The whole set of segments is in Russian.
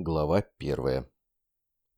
Глава первая.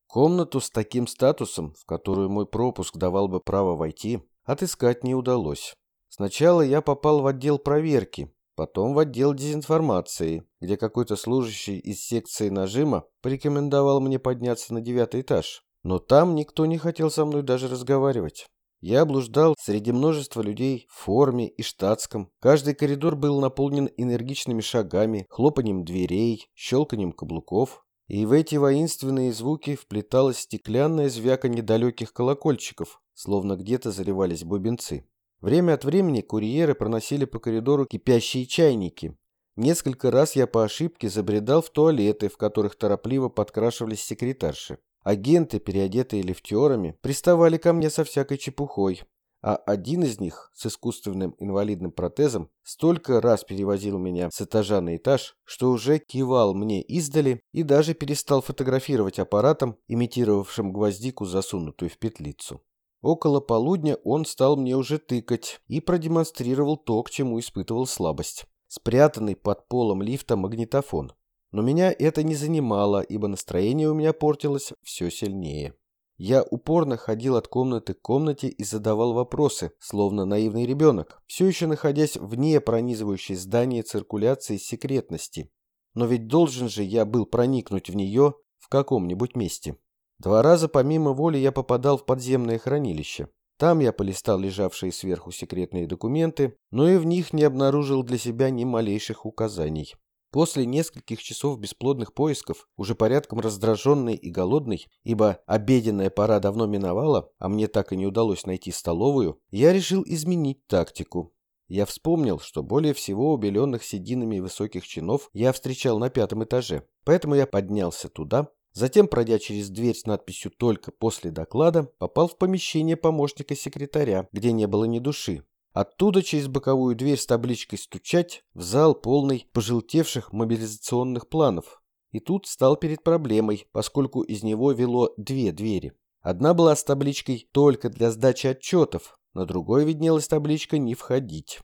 Комнату с таким статусом, в которую мой пропуск давал бы право войти, отыскать не удалось. Сначала я попал в отдел проверки, потом в отдел дезинформации, где какой-то служащий из секции нажима порекомендовал мне подняться на девятый этаж. Но там никто не хотел со мной даже разговаривать. Я блуждал среди множества людей в форме и штатском. Каждый коридор был наполнен энергичными шагами, хлопанием дверей, щелканием каблуков. И в эти воинственные звуки вплеталось стеклянное звяканье далеких колокольчиков, словно где-то заливались бубенцы. Время от времени курьеры проносили по коридору кипящие чайники. Несколько раз я по ошибке забредал в туалеты, в которых торопливо подкрашивались секретарши. Агенты, переодетые лифтерами, приставали ко мне со всякой чепухой, а один из них с искусственным инвалидным протезом столько раз перевозил меня с этажа на этаж, что уже кивал мне издали и даже перестал фотографировать аппаратом, имитировавшим гвоздику, засунутую в петлицу. Около полудня он стал мне уже тыкать и продемонстрировал то, к чему испытывал слабость. Спрятанный под полом лифта магнитофон. Но меня это не занимало, ибо настроение у меня портилось все сильнее. Я упорно ходил от комнаты к комнате и задавал вопросы, словно наивный ребенок, все еще находясь вне пронизывающей здания циркуляции секретности. Но ведь должен же я был проникнуть в нее в каком-нибудь месте. Два раза помимо воли я попадал в подземное хранилище. Там я полистал лежавшие сверху секретные документы, но и в них не обнаружил для себя ни малейших указаний. После нескольких часов бесплодных поисков, уже порядком раздраженный и голодный, ибо обеденная пора давно миновала, а мне так и не удалось найти столовую, я решил изменить тактику. Я вспомнил, что более всего убеленных сединами высоких чинов я встречал на пятом этаже, поэтому я поднялся туда, затем, пройдя через дверь с надписью «Только после доклада», попал в помещение помощника секретаря, где не было ни души, Оттуда через боковую дверь с табличкой «Стучать» в зал полный пожелтевших мобилизационных планов. И тут стал перед проблемой, поскольку из него вело две двери. Одна была с табличкой «Только для сдачи отчетов», на другой виднелась табличка «Не входить».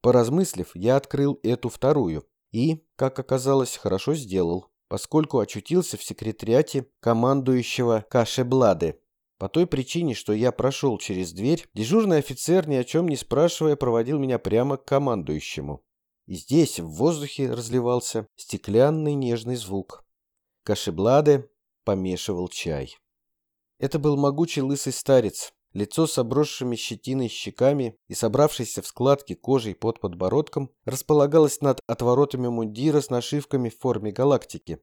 Поразмыслив, я открыл эту вторую и, как оказалось, хорошо сделал, поскольку очутился в секретариате командующего Кашеблады, по той причине, что я прошел через дверь, дежурный офицер, ни о чем не спрашивая, проводил меня прямо к командующему. И здесь в воздухе разливался стеклянный нежный звук. Кашеблады помешивал чай. Это был могучий лысый старец, лицо с обросшими щетиной щеками и собравшейся в складки кожей под подбородком располагалось над отворотами мундира с нашивками в форме галактики.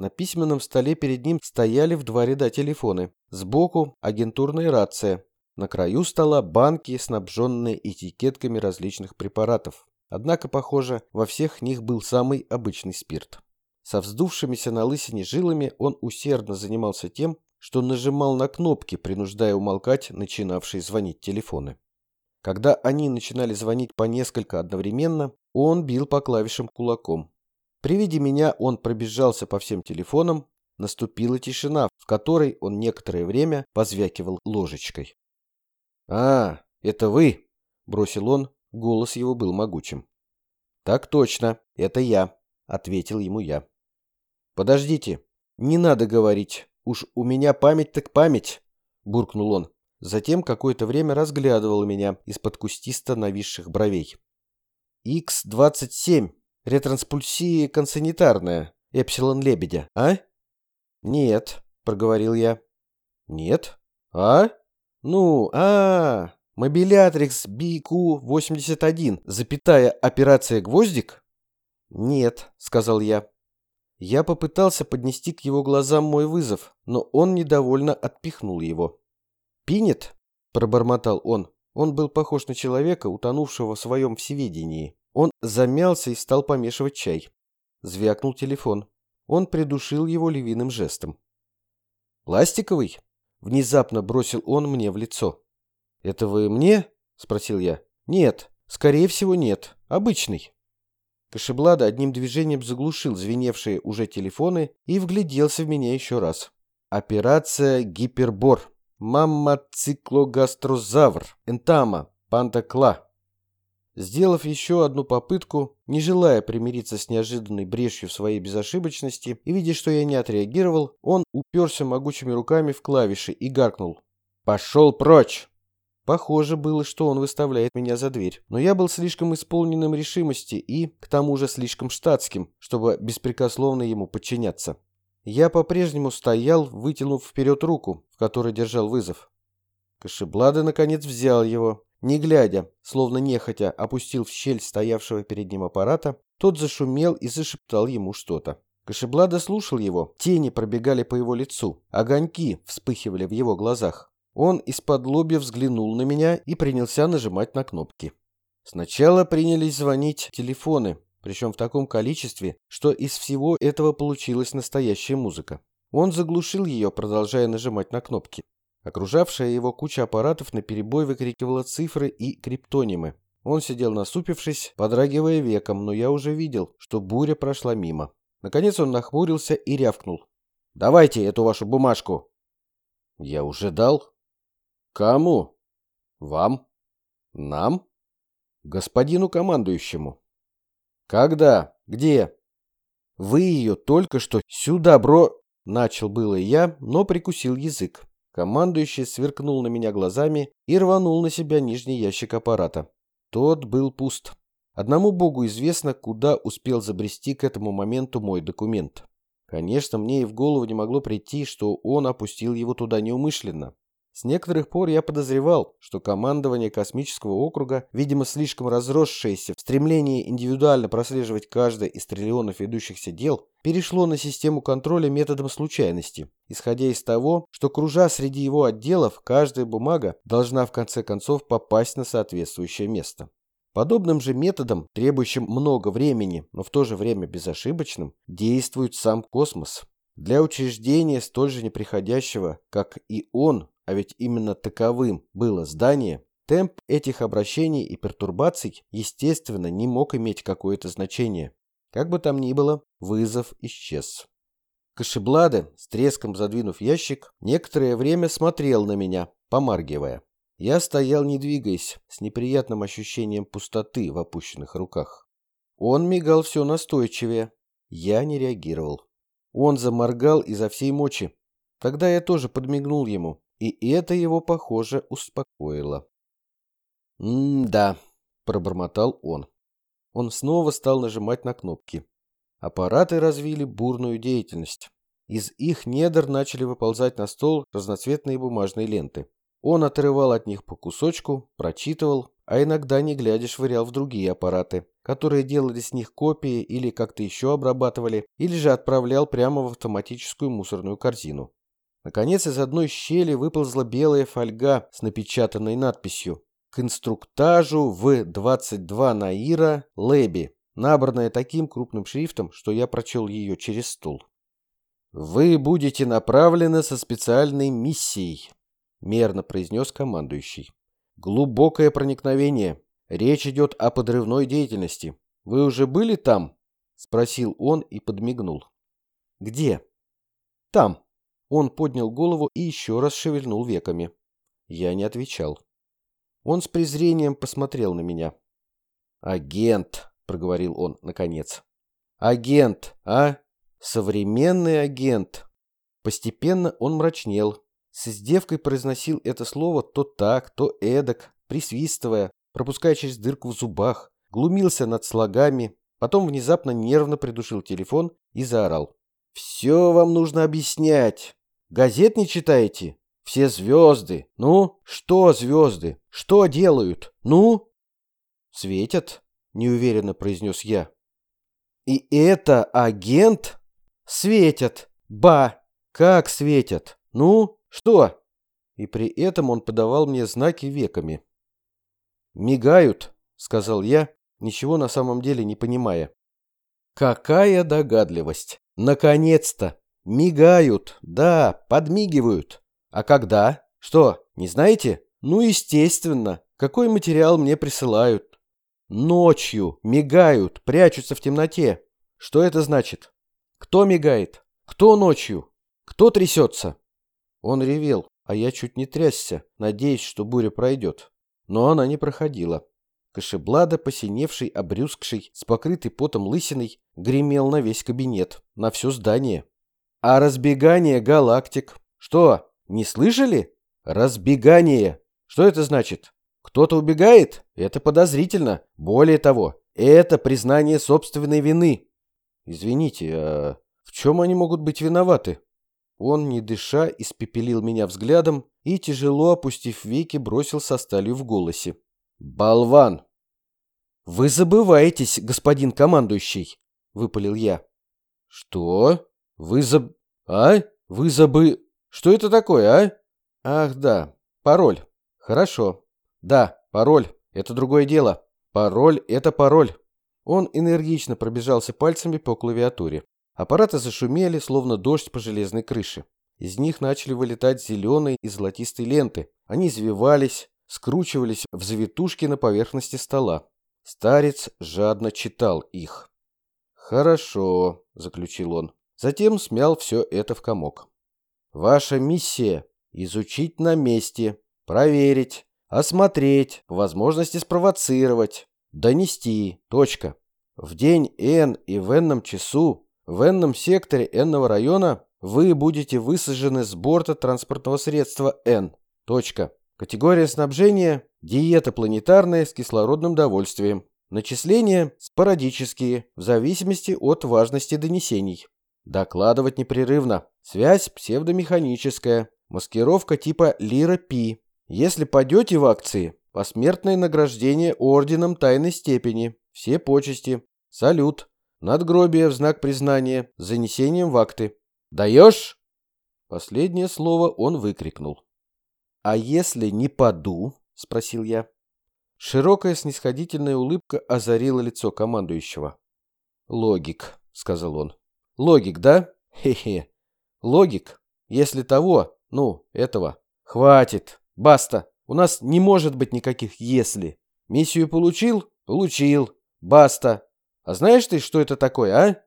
На письменном столе перед ним стояли в два ряда телефоны. Сбоку агентурная рация. На краю стола банки, снабженные этикетками различных препаратов. Однако, похоже, во всех них был самый обычный спирт. Со вздувшимися на лысине жилами он усердно занимался тем, что нажимал на кнопки, принуждая умолкать начинавшие звонить телефоны. Когда они начинали звонить по несколько одновременно, он бил по клавишам кулаком. При виде меня он пробежался по всем телефонам, наступила тишина, в которой он некоторое время позвякивал ложечкой. «А, это вы!» – бросил он, голос его был могучим. «Так точно, это я», – ответил ему я. «Подождите, не надо говорить, уж у меня память так память», – буркнул он. Затем какое-то время разглядывал меня из-под кустисто нависших бровей. «Х-27», Ретранспульсия консанитарная, эпсилон лебедя, а? Нет, проговорил я. Нет? А? Ну, а, -а, -а Мобилятрикс BQ-81, запятая операция «Гвоздик»? Нет, сказал я. Я попытался поднести к его глазам мой вызов, но он недовольно отпихнул его. «Пинет?» – пробормотал он. Он был похож на человека, утонувшего в своем всеведении. Он замялся и стал помешивать чай. Звякнул телефон. Он придушил его львиным жестом. «Пластиковый?» — внезапно бросил он мне в лицо. «Это вы мне?» — спросил я. «Нет, скорее всего нет. Обычный». Кашеблада одним движением заглушил звеневшие уже телефоны и вгляделся в меня еще раз. «Операция Гипербор. Мамма циклогастрозавр. Энтама. Пантакла». Сделав еще одну попытку, не желая примириться с неожиданной брешью в своей безошибочности и видя, что я не отреагировал, он уперся могучими руками в клавиши и гаркнул. «Пошел прочь!» Похоже было, что он выставляет меня за дверь, но я был слишком исполненным решимости и, к тому же, слишком штатским, чтобы беспрекословно ему подчиняться. Я по-прежнему стоял, вытянув вперед руку, в которой держал вызов. Кашеблада, наконец, взял его. Не глядя, словно нехотя, опустил в щель стоявшего перед ним аппарата, тот зашумел и зашептал ему что-то. Кашеблада слушал его, тени пробегали по его лицу, огоньки вспыхивали в его глазах. Он из-под лобья взглянул на меня и принялся нажимать на кнопки. Сначала принялись звонить телефоны, причем в таком количестве, что из всего этого получилась настоящая музыка. Он заглушил ее, продолжая нажимать на кнопки. Окружавшая его куча аппаратов наперебой выкрикивала цифры и криптонимы. Он сидел насупившись, подрагивая веком, но я уже видел, что буря прошла мимо. Наконец он нахмурился и рявкнул. «Давайте эту вашу бумажку!» «Я уже дал». «Кому?» «Вам». «Нам?» «Господину командующему». «Когда? Где?» «Вы ее только что сюда, бро...» Начал было я, но прикусил язык. Командующий сверкнул на меня глазами и рванул на себя нижний ящик аппарата. Тот был пуст. Одному богу известно, куда успел забрести к этому моменту мой документ. Конечно, мне и в голову не могло прийти, что он опустил его туда неумышленно. С некоторых пор я подозревал, что командование космического округа, видимо слишком разросшееся в стремлении индивидуально прослеживать каждое из триллионов ведущихся дел, перешло на систему контроля методом случайности, исходя из того, что кружа среди его отделов, каждая бумага должна в конце концов попасть на соответствующее место. Подобным же методом, требующим много времени, но в то же время безошибочным, действует сам космос. Для учреждения столь же неприходящего, как и он, а ведь именно таковым было здание, темп этих обращений и пертурбаций, естественно, не мог иметь какое-то значение. Как бы там ни было, вызов исчез. Кашеблады, с треском задвинув ящик, некоторое время смотрел на меня, помаргивая. Я стоял, не двигаясь, с неприятным ощущением пустоты в опущенных руках. Он мигал все настойчивее. Я не реагировал. Он заморгал изо всей мочи. Тогда я тоже подмигнул ему, и это его, похоже, успокоило. «М-да», — пробормотал он. Он снова стал нажимать на кнопки. Аппараты развили бурную деятельность. Из их недр начали выползать на стол разноцветные бумажные ленты. Он отрывал от них по кусочку, прочитывал, а иногда, не глядя, швырял в другие аппараты, которые делали с них копии или как-то еще обрабатывали, или же отправлял прямо в автоматическую мусорную корзину. Наконец из одной щели выползла белая фольга с напечатанной надписью «К инструктажу в 22 Наира Леби», набранная таким крупным шрифтом, что я прочел ее через стол. «Вы будете направлены со специальной миссией», — мерно произнес командующий. «Глубокое проникновение. Речь идет о подрывной деятельности. Вы уже были там?» — спросил он и подмигнул. «Где?» «Там», он поднял голову и еще раз шевельнул веками. Я не отвечал. Он с презрением посмотрел на меня. «Агент», — проговорил он наконец. «Агент, а? Современный агент». Постепенно он мрачнел. С издевкой произносил это слово то так, то эдак, присвистывая, пропуская через дырку в зубах, глумился над слогами, потом внезапно нервно придушил телефон и заорал. «Все вам нужно объяснять. Газет не читаете? Все звезды. Ну, что звезды? Что делают? Ну? Светят, неуверенно произнес я. И это агент? Светят. Ба! Как светят? Ну, что? И при этом он подавал мне знаки веками. «Мигают», — сказал я, ничего на самом деле не понимая. «Какая догадливость! Наконец-то! Мигают, да, подмигивают. А когда? Что, не знаете? Ну, естественно. Какой материал мне присылают? Ночью мигают, прячутся в темноте. Что это значит? Кто мигает? Кто ночью? Кто трясется? Он ревел, а я чуть не трясся, надеясь, что буря пройдет. Но она не проходила. Кашеблада, посиневший, обрюзгший, с покрытой потом лысиной, гремел на весь кабинет, на все здание. А разбегание галактик? Что, не слышали? Разбегание. Что это значит? Кто-то убегает? Это подозрительно. Более того, это признание собственной вины. Извините, а в чем они могут быть виноваты? Он, не дыша, испепелил меня взглядом и, тяжело опустив веки, бросил со сталью в голосе. «Болван!» «Вы забываетесь, господин командующий!» — выпалил я. «Что? Вы заб... А? Вы забы... Что это такое, а? Ах, да, пароль. Хорошо. Да, пароль. Это другое дело. Пароль — это пароль». Он энергично пробежался пальцами по клавиатуре. Аппараты зашумели, словно дождь по железной крыше. Из них начали вылетать зеленые и золотистые ленты. Они извивались, скручивались в завитушки на поверхности стола. Старец жадно читал их. «Хорошо», — заключил он. Затем смял все это в комок. «Ваша миссия — изучить на месте, проверить, осмотреть, по возможности спровоцировать, донести. Точка. В день N и в n часу в n секторе n района вы будете высажены с борта транспортного средства N. Точка. Категория снабжения – диета планетарная с кислородным довольствием. Начисления – спорадические, в зависимости от важности донесений. Докладывать непрерывно. Связь псевдомеханическая. Маскировка типа Лира-Пи. Если падете в акции, посмертное награждение орденом тайной степени. Все почести. Салют. Надгробие в знак признания. Занесением в акты. «Даешь?» Последнее слово он выкрикнул. «А если не паду?» — спросил я. Широкая снисходительная улыбка озарила лицо командующего. «Логик», — сказал он. «Логик, да? Хе-хе. Логик. Если того, ну, этого. Хватит. Баста. У нас не может быть никаких «если». Миссию получил? Получил. Баста. А знаешь ты, что это такое, а?»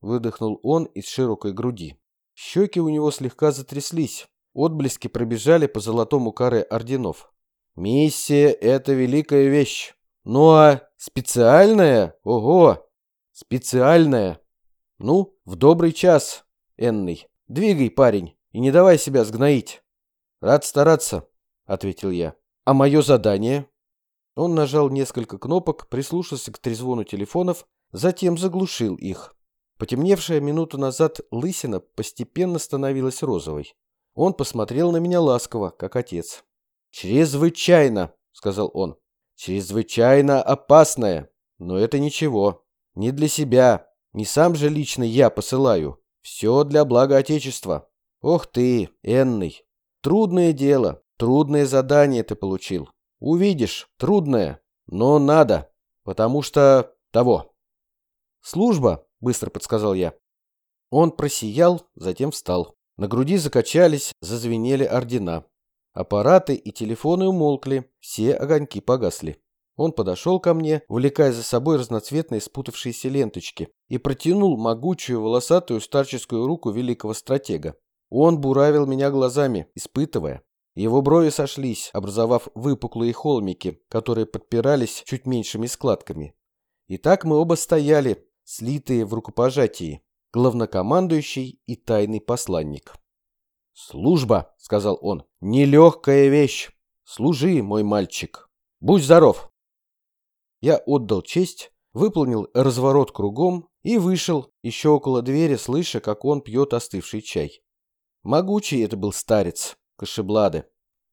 Выдохнул он из широкой груди. Щеки у него слегка затряслись. Отблески пробежали по золотому каре орденов. Миссия — это великая вещь. Ну а специальная? Ого! Специальная. Ну, в добрый час, Энный. Двигай, парень, и не давай себя сгноить. Рад стараться, ответил я. А мое задание? Он нажал несколько кнопок, прислушался к трезвону телефонов, затем заглушил их. Потемневшая минуту назад лысина постепенно становилась розовой. Он посмотрел на меня ласково, как отец. «Чрезвычайно», — сказал он. «Чрезвычайно опасное. Но это ничего. Не для себя. Не сам же лично я посылаю. Все для блага Отечества. Ох ты, Энный. Трудное дело, трудное задание ты получил. Увидишь, трудное. Но надо. Потому что того». «Служба», — быстро подсказал я. Он просиял, затем встал. На груди закачались, зазвенели ордена. Аппараты и телефоны умолкли, все огоньки погасли. Он подошел ко мне, увлекая за собой разноцветные спутавшиеся ленточки, и протянул могучую волосатую старческую руку великого стратега. Он буравил меня глазами, испытывая. Его брови сошлись, образовав выпуклые холмики, которые подпирались чуть меньшими складками. И так мы оба стояли, слитые в рукопожатии главнокомандующий и тайный посланник. «Служба», — сказал он, — «нелегкая вещь. Служи, мой мальчик. Будь здоров». Я отдал честь, выполнил разворот кругом и вышел, еще около двери, слыша, как он пьет остывший чай. Могучий это был старец, Кашеблады.